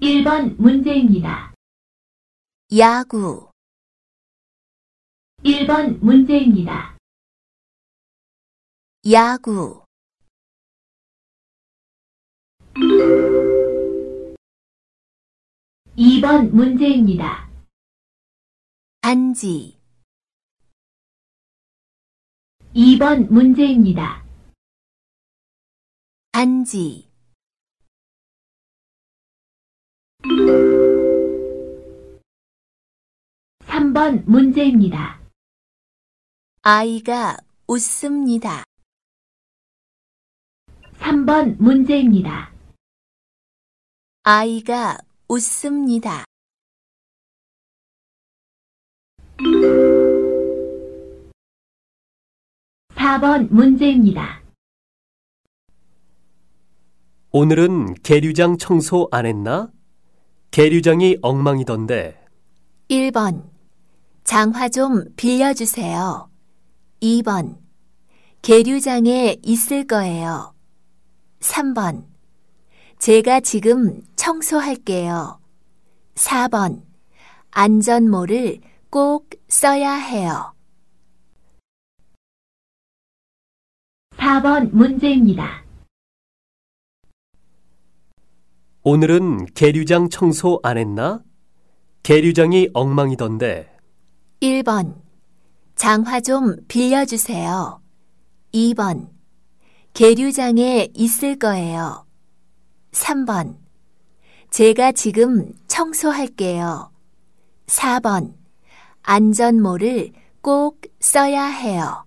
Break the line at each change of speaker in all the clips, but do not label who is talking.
1번 문제입니다.
야구,
1번 문제입니다.
야구,
2번 문제입니다.
반지,
2번 문제입니다.
반지,
3번 문제입니다.
아이가 웃습니다.
3번 문제입니다.
아이가 웃습니다.
4번 문제입니다.
오늘은 계류장 청소 안 했나? 계류장이 엉망이던데
1번, 장화 좀 빌려주세요. 2번, 계류장에 있을 거예요. 3번, 제가 지금 청소할게요. 4번, 안전모를 꼭 써야 해요.
4번 문제입니다.
오늘은 계류장 청소 안 했나? 계류장이 엉망이던데
1번, 장화 좀 빌려주세요. 2번, 계류장에 있을 거예요. 3번, 제가 지금 청소할게요. 4번, 안전모를 꼭 써야 해요.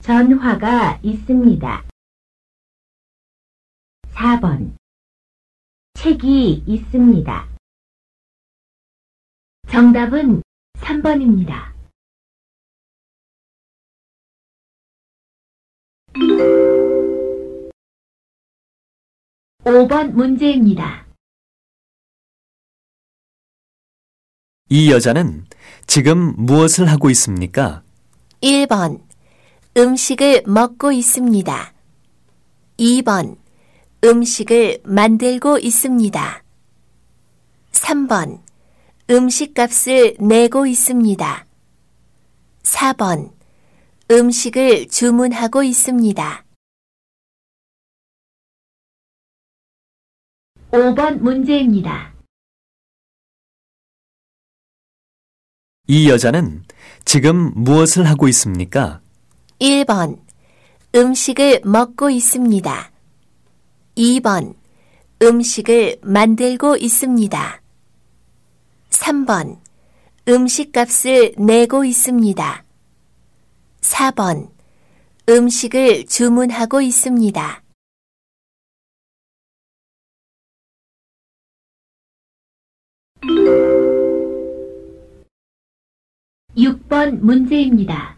전화가 있습니다. 4번 책이 있습니다. 정답은 3번입니다. 5번 문제입니다.
이 여자는 지금 무엇을 하고 있습니까?
1번, 음식을 먹고 있습니다. 2번, 음식을 만들고 있습니다. 3번, 음식값을 내고 있습니다. 4번, 음식을 주문하고 있습니다.
5번 문제입니다.
이 여자는 지금 무엇을 하고 있습니까?
1번, 음식을 먹고 있습니다. 2번, 음식을 만들고 있습니다. 3번, 음식값을 내고 있습니다. 4번, 음식을 주문하고 있습니다.
6번 문제입니다.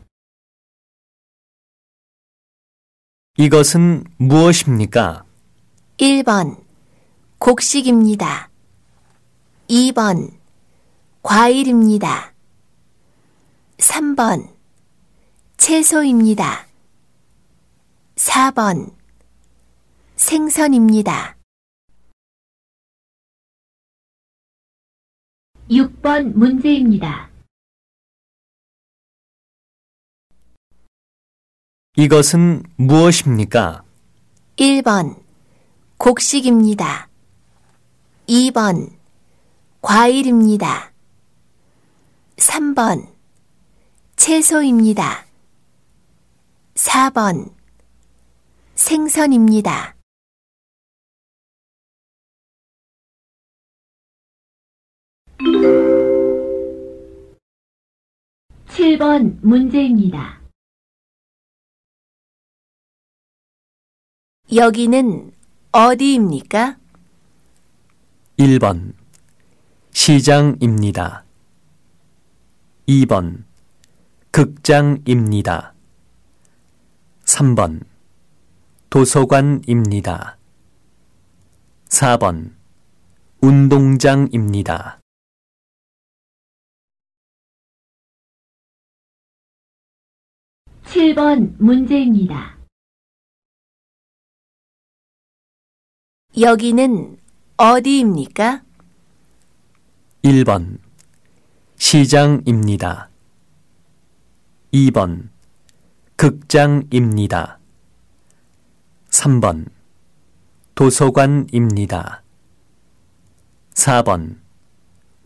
이것은 무엇입니까?
1번, 곡식입니다. 2번, 과일입니다. 3번, 채소입니다. 4번, 생선입니다.
6번 문제입니다.
이것은 무엇입니까?
1번 곡식입니다. 2번 과일입니다. 3번 채소입니다. 4번 생선입니다.
7번 문제입니다.
여기는 어디입니까?
1번 시장입니다. 2번 극장입니다. 3번 도서관입니다. 4번 운동장입니다.
7번 문제입니다.
여기는 어디입니까?
1번 시장입니다. 2번 극장입니다. 3번 도서관입니다. 4번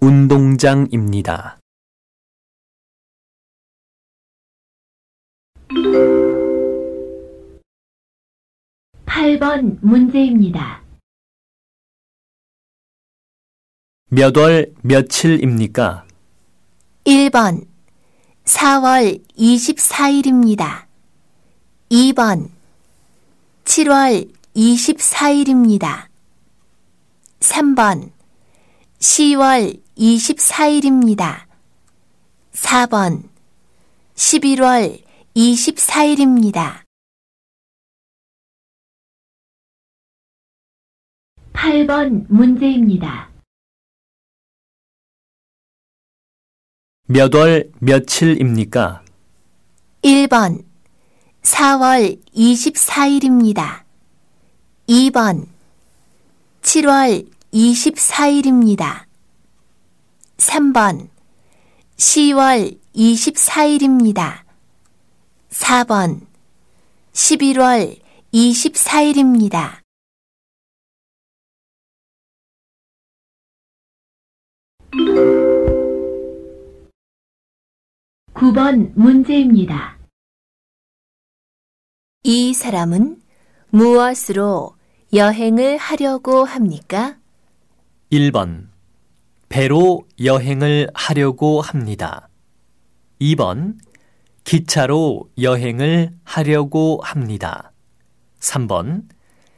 운동장입니다.
8번 문제입니다.
몇 월 며칠입니까?
1번 4월 24일입니다. 2번 7월 24일입니다. 3번 10월 24일입니다. 4번 11월 24일입니다.
8번 문제입니다.
몇 월 며칠입니까?
1번 4월 24일입니다. 2번 7월 24일입니다. 3번 10월 24일입니다. 4번 11월 24일입니다.
9번 문제입니다.
이 사람은 무엇으로 여행을 하려고 합니까?
1번 배로 여행을 하려고 합니다. 2번 기차로 여행을 하려고 합니다. 3번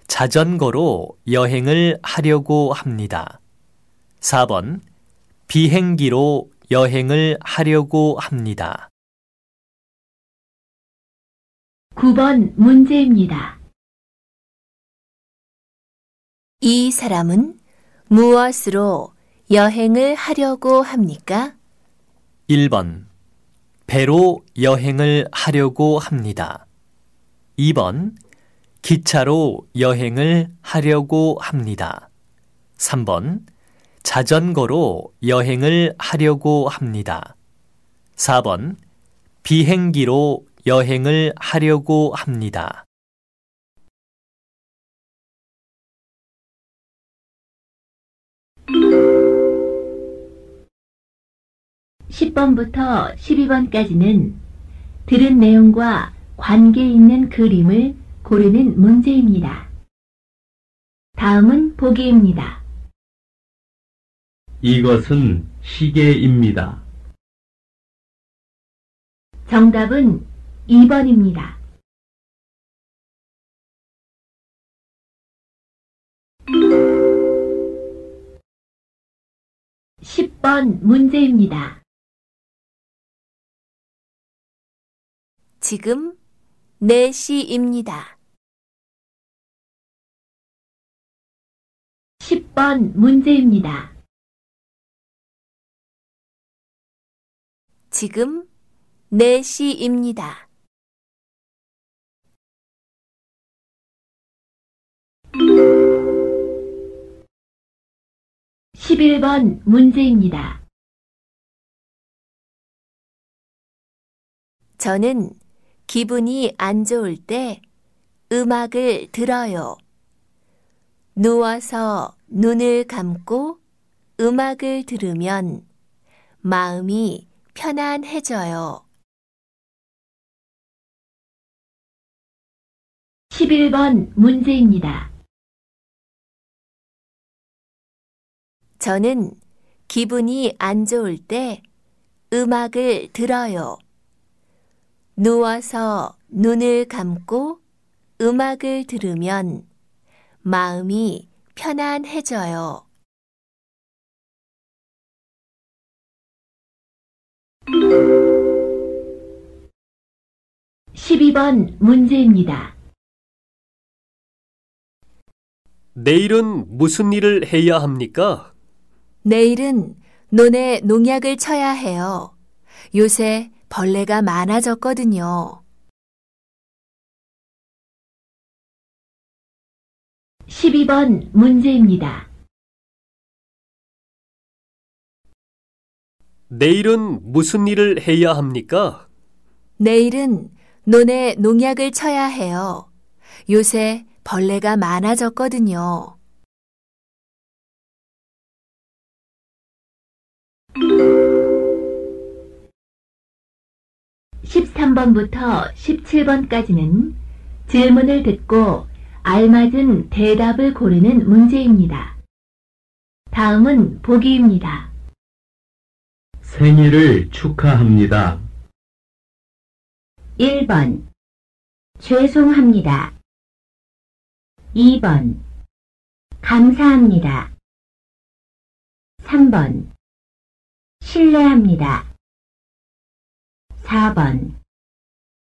자전거로 여행을 하려고 합니다. 4번 비행기로 여행을 하려고 합니다.
9번 문제입니다.
이 사람은 무엇으로 여행을 하려고 합니까?
1번 배로 여행을 하려고 합니다. 2번 기차로 여행을 하려고 합니다. 3번 자전거로 여행을 하려고 합니다. 4번 비행기로 여행을 하려고 합니다.
10번부터 12번까지는 들은 내용과 관계 있는 그림을 고르는 문제입니다. 다음은 보기입니다.
이것은 시계입니다.
정답은 2번입니다. (10번) 문제입니다.
지금 4시입니다.
10번 문제입니다.
지금 4시입니다.
십일 번 문제입니다.
저는 기분이 안 좋을 때 음악을 들어요. 누워서 눈을 감고 음악을 들으면 마음이 편안해져요.
11번 문제입니다.
저는 기분이 안 좋을 때 음악을 들어요. 누워서 눈을 감고 음악을 들으면 마음이 편안해져요.
12번 문제입니다.
내일은 무슨 일을 해야 합니까?
내일은 논에 농약을 쳐야 해요. 요새 벌레가 많아졌거든요.
12번 문제입니다.
내일은 무슨 일을 해야 합니까?
내일은 논에 농약을 쳐야 해요. 요새 벌레가 많아졌거든요.
13번부터 17번까지는 질문을 듣고 알맞은 대답을 고르는 문제입니다. 다음은 보기입니다.
생일을 축하합니다.
1번 죄송합니다. 2번 감사합니다. 3번 신뢰합니다. 4번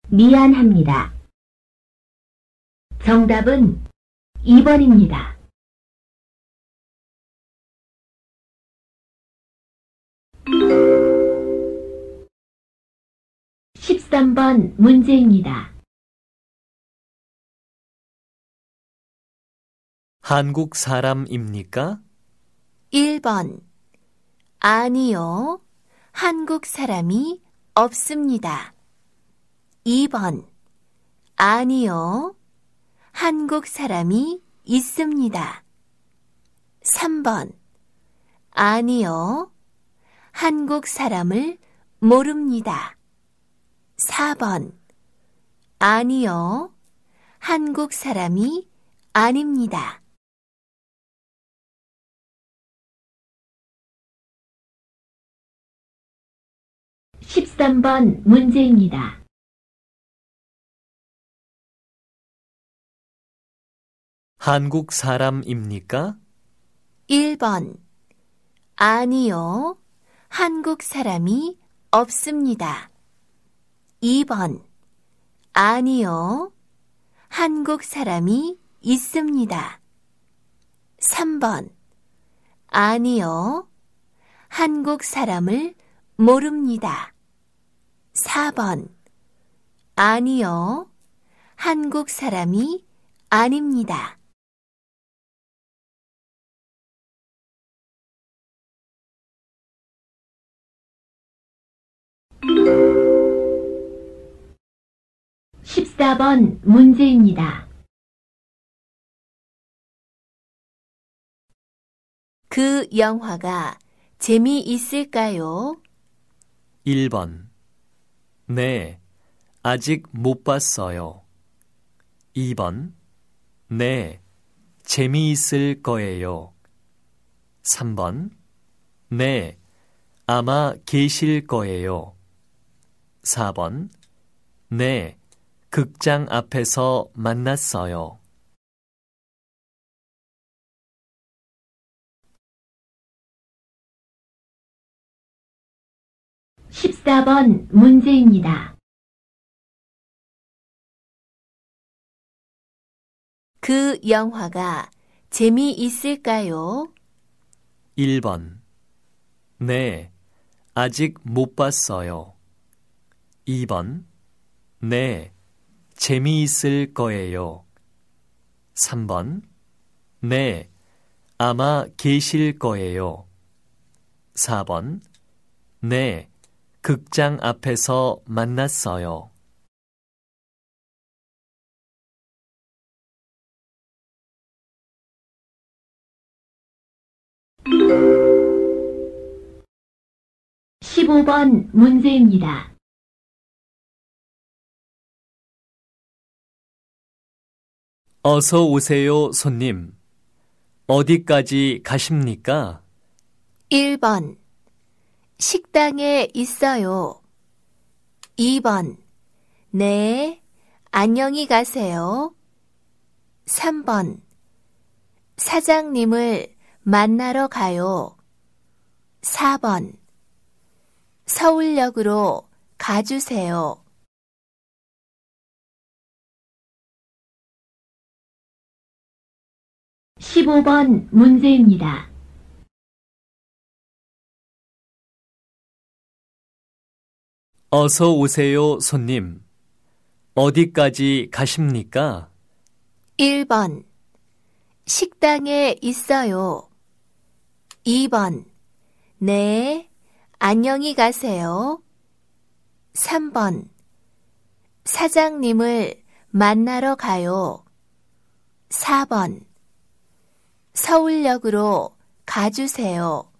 미안합니다. 정답은 2번입니다. 13번 문제입니다.
한국 사람입니까?
1번. 아니요. 한국 사람이 없습니다. 2번. 아니요. 한국 사람이 있습니다. 3번. 아니요. 한국 사람을 모릅니다. 4번. 아니요. 한국 사람이 아닙니다.
13번 문제입니다.
한국 사람입니까?
1번. 아니요. 한국 사람이 없습니다. 2번. 아니요. 한국 사람이 있습니다. 3번. 아니요. 한국 사람을 모릅니다. 4번. 아니요. 한국 사람이 아닙니다.
14번 문제입니다.
그 영화가 재미있을까요?
1번. 네, 아직 못 봤어요. 2번. 네, 재미있을 거예요. 3번. 네, 아마 계실 거예요. 4번. 네, 극장 앞에서 만났어요.
14번 문제입니다.
그 영화가 재미있을까요?
1번. 네, 아직 못 봤어요. 2번. 네, 재미있을 거예요. 3번. 네, 아마 계실 거예요. 4번. 네, 극장 앞에서 만났어요.
십오 번 문제입니다.
어서 오세요, 손님. 어디까지 가십니까?
1번. 식당에 있어요. 2번. 네, 안녕히 가세요. 3번. 사장님을 만나러 가요. 4번. 서울역으로 가주세요.
십오 번 문제입니다.
어서 오세요, 손님. 어디까지 가십니까?
1번. 식당에 있어요. 2번. 네, 안녕히 가세요. 3번. 사장님을 만나러 가요. 4번. 서울역으로 가주세요.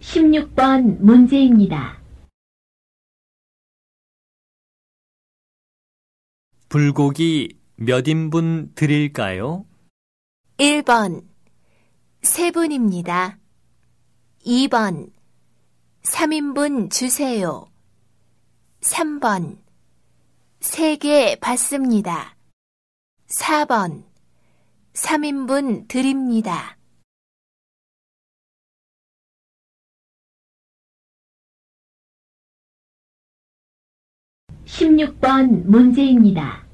십육 번 문제입니다.
불고기 몇 인분 드릴까요?
1번. 세 분입니다. 2번. 3인분 주세요. 3번. 3개 받습니다. 4번. 3인분 드립니다.
십육 번 문제입니다.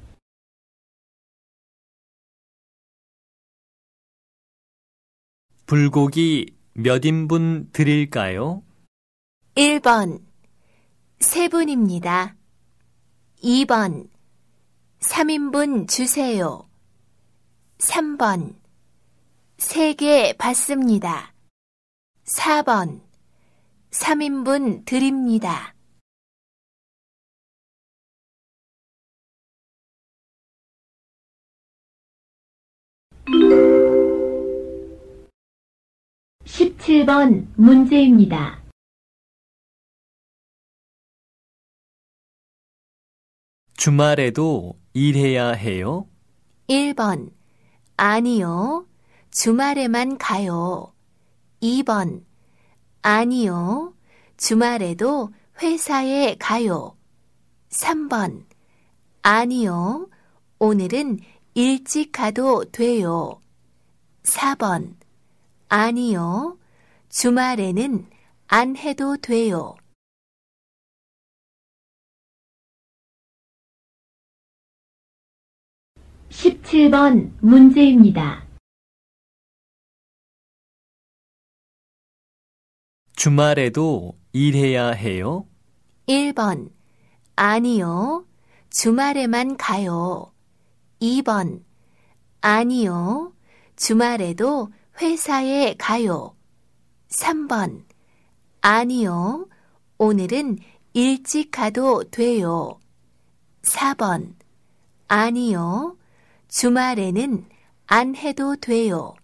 불고기 몇 인분 드릴까요?
1번. 세 분입니다. 2번. 3인분 주세요. 3번. 3개 받습니다. 4번. 3인분 드립니다.
십칠 번 문제입니다.
주말에도 일해야 해요?
1번. 아니요. 주말에만 가요. 2번. 아니요. 주말에도 회사에 가요. 3번. 아니요. 오늘은 일찍 가도 돼요. 4번. 아니요. 주말에는 안 해도 돼요.
십칠 번 문제입니다.
주말에도 일해야 해요?
1번. 아니요. 주말에만 가요. 2번. 아니요. 주말에도 회사에 가요. 3번. 아니요. 오늘은 일찍 가도 돼요. 4번. 아니요. 주말에는 안 해도 돼요.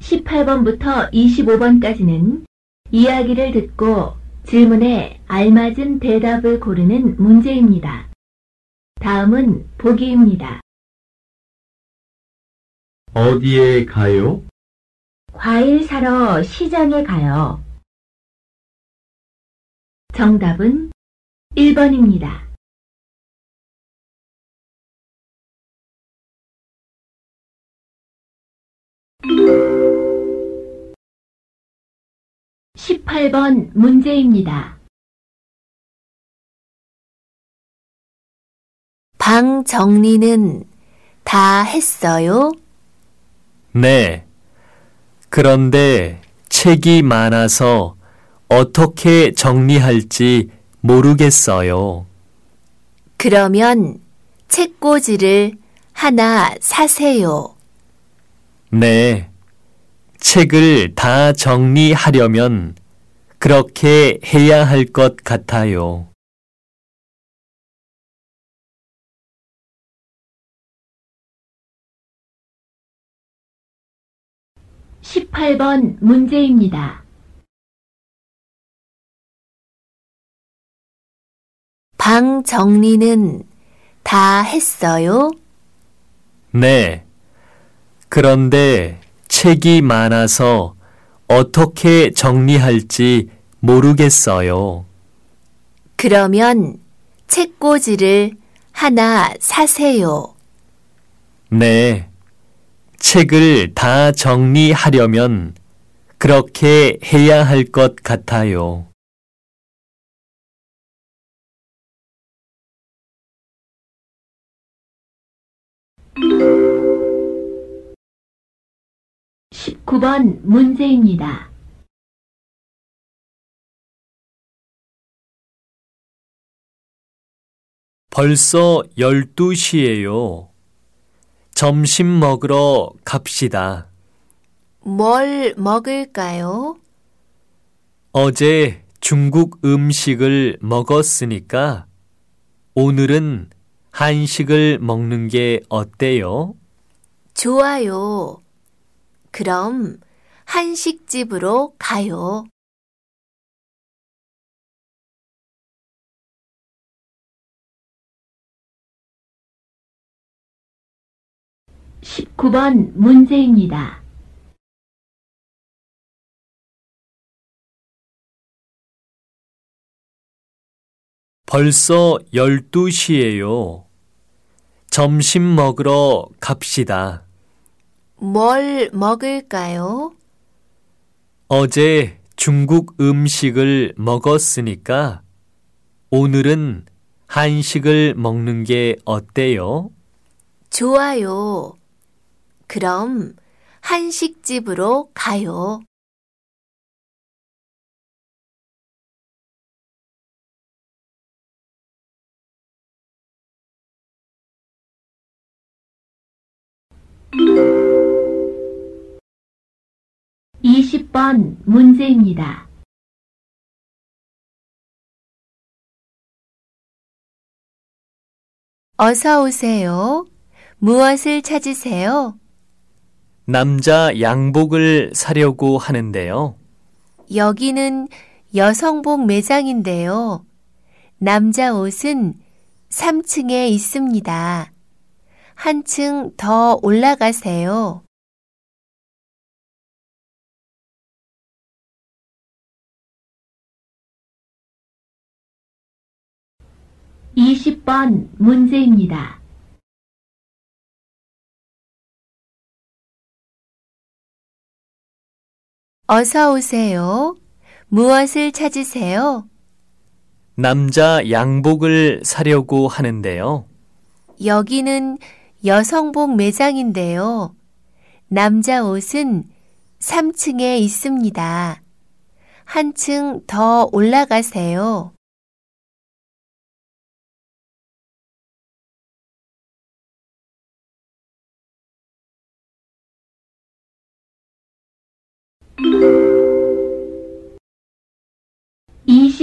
십팔 번부터 이십오 번까지는 이야기를 듣고 질문에 알맞은 대답을 고르는 문제입니다. 다음은 보기입니다.
어디에 가요?
과일 사러 시장에 가요. 정답은 1번입니다. 십팔 번 문제입니다.
방 정리는 다 했어요?
네. 그런데 책이 많아서 어떻게 정리할지 모르겠어요.
그러면 책꽂이를 하나 사세요.
네. 책을 다 정리하려면 그렇게 해야 할 것 같아요.
18번 문제입니다.
방 정리는 다 했어요?
네. 그런데 책이 많아서 어떻게 정리할지 모르겠어요.
그러면 책꽂이를 하나 사세요.
네. 책을 다 정리하려면 그렇게 해야 할 것 같아요.
19번 문제입니다.
벌써 12시예요. 점심 먹으러 갑시다.
뭘 먹을까요?
어제 중국 음식을 먹었으니까 오늘은 한식을 먹는 게 어때요?
좋아요. 그럼 한식집으로 가요.
19번 문제입니다.
벌써 12시예요. 점심 먹으러 갑시다.
뭘 먹을까요?
어제 중국 음식을 먹었으니까 오늘은 한식을 먹는 게 어때요?
좋아요. 그럼 한식집으로 가요.
20번 문제입니다.
어서 오세요. 무엇을 찾으세요?
남자 양복을 사려고 하는데요.
여기는 여성복 매장인데요. 남자 옷은 3층에 있습니다. 한층 더 올라가세요.
20번 문제입니다.
어서 오세요. 무엇을 찾으세요?
남자 양복을 사려고 하는데요.
여기는 여성복 매장인데요. 남자 옷은 3층에 있습니다. 한층 더 올라가세요.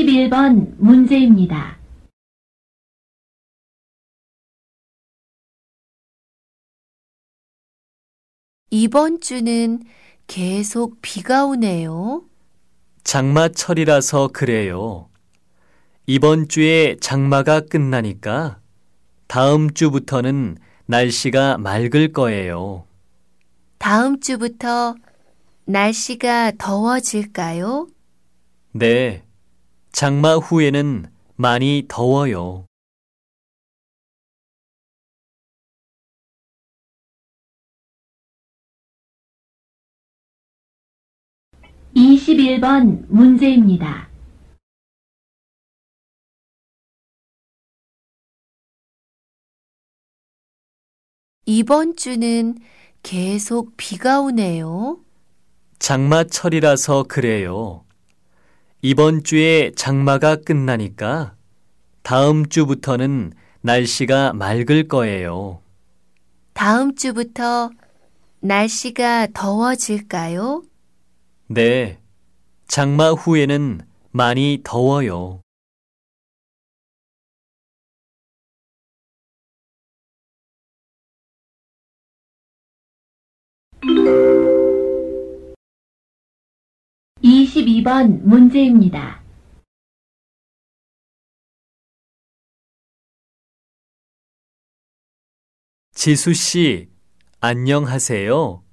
21번 문제입니다.
이번 주는 계속 비가 오네요.
장마철이라서 그래요. 이번 주에 장마가 끝나니까 다음 주부터는 날씨가 맑을 거예요.
다음 주부터 날씨가 더워질까요?
네. 장마 후에는 많이 더워요.
21번 문제입니다.
이번 주는 계속 비가 오네요.
장마철이라서 그래요. 이번 주에 장마가 끝나니까 다음 주부터는 날씨가 맑을 거예요.
다음 주부터 날씨가 더워질까요?
네. 장마 후에는 많이 더워요.
이십이 번 문제입니다.
지수 씨, 안녕하세요.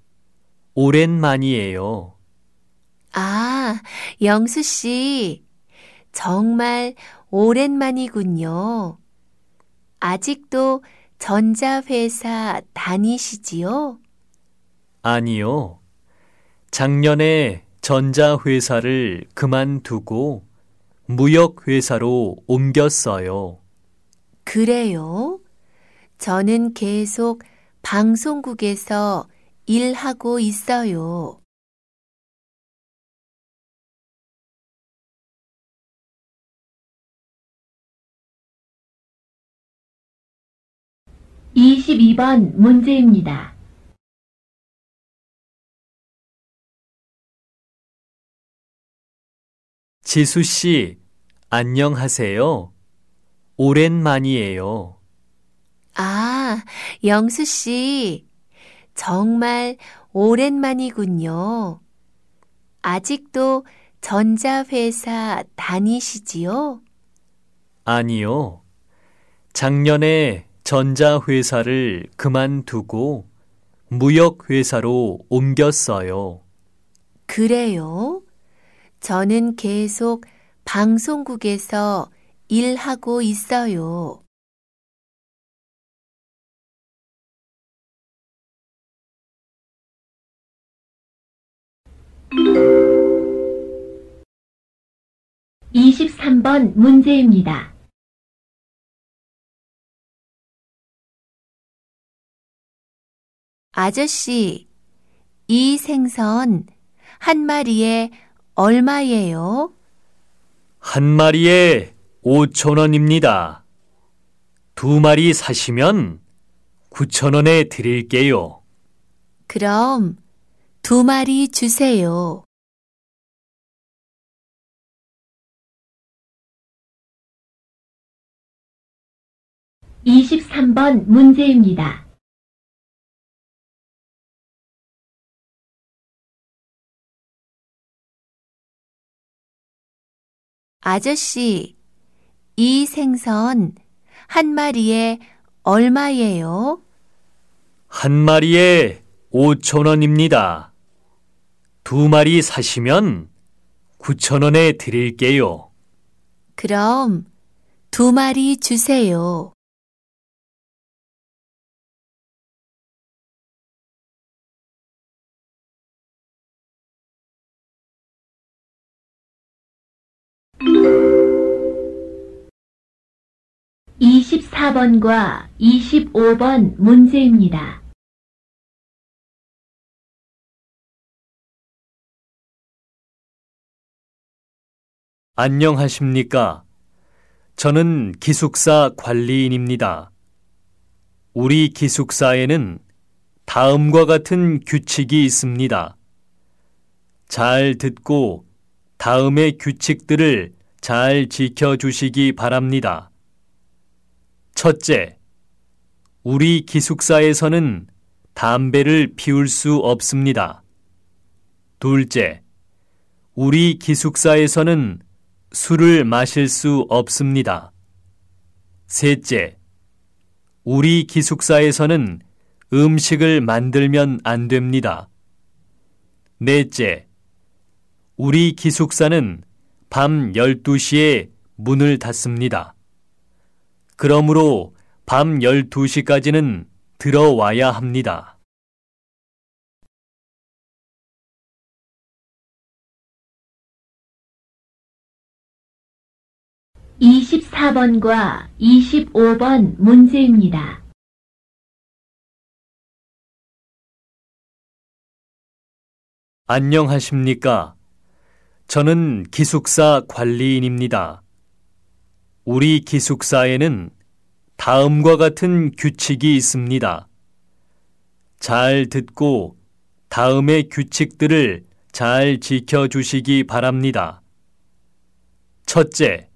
오랜만이에요.
아, 영수 씨. 정말 오랜만이군요. 아직도 전자회사 다니시지요?
아니요. 작년에 전자회사를 그만두고 무역회사로 옮겼어요.
그래요? 저는 계속 방송국에서 일하고 있어요.
이십이 번 문제입니다.
지수 씨, 안녕하세요. 오랜만이에요.
아, 영수 씨. 정말 오랜만이군요. 아직도 전자회사 다니시지요?
아니요. 작년에 전자회사를 그만두고 무역회사로 옮겼어요.
그래요? 저는 계속 방송국에서 일하고 있어요.
이십삼 번 문제입니다.
아저씨, 이 생선 한 마리에 얼마예요?
한 마리에 5천 원입니다. 두 마리 사시면 9천 원에 드릴게요.
그럼 두 마리 주세요.
이십삼 번 문제입니다.
아저씨, 이 생선 한 마리에 얼마예요?
한 마리에 5천 원입니다. 두 마리 사시면 9천 원에 드릴게요.
그럼 두 마리 주세요.
이십사 번과 이십오 번 문제입니다.
안녕하십니까? 저는 기숙사 관리인입니다. 우리 기숙사에는 다음과 같은 규칙이 있습니다. 잘 듣고 다음의 규칙들을 잘 지켜주시기 바랍니다. 첫째, 우리 기숙사에서는 담배를 피울 수 없습니다. 둘째, 우리 기숙사에서는 술을 마실 수 없습니다. 셋째, 우리 기숙사에서는 음식을 만들면 안 됩니다. 넷째, 우리 기숙사는 밤 12시에 문을 닫습니다. 그러므로 밤 12시까지는 들어와야 합니다.
이십사 번과 이십오 번 문제입니다.
안녕하십니까? 저는 기숙사 관리인입니다. 우리 기숙사에는 다음과 같은 규칙이 있습니다. 잘 듣고 다음의 규칙들을 잘 지켜주시기 바랍니다. 첫째,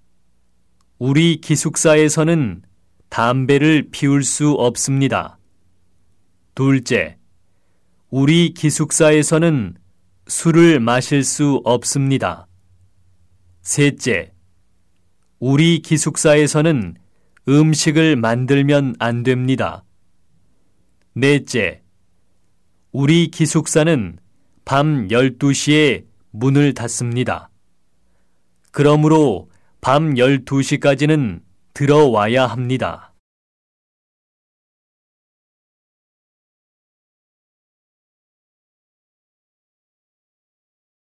우리 기숙사에서는 담배를 피울 수 없습니다. 둘째, 우리 기숙사에서는 술을 마실 수 없습니다. 셋째, 우리 기숙사에서는 음식을 만들면 안 됩니다. 넷째, 우리 기숙사는 밤 12시에 문을 닫습니다. 그러므로 밤 12시까지는 들어와야 합니다.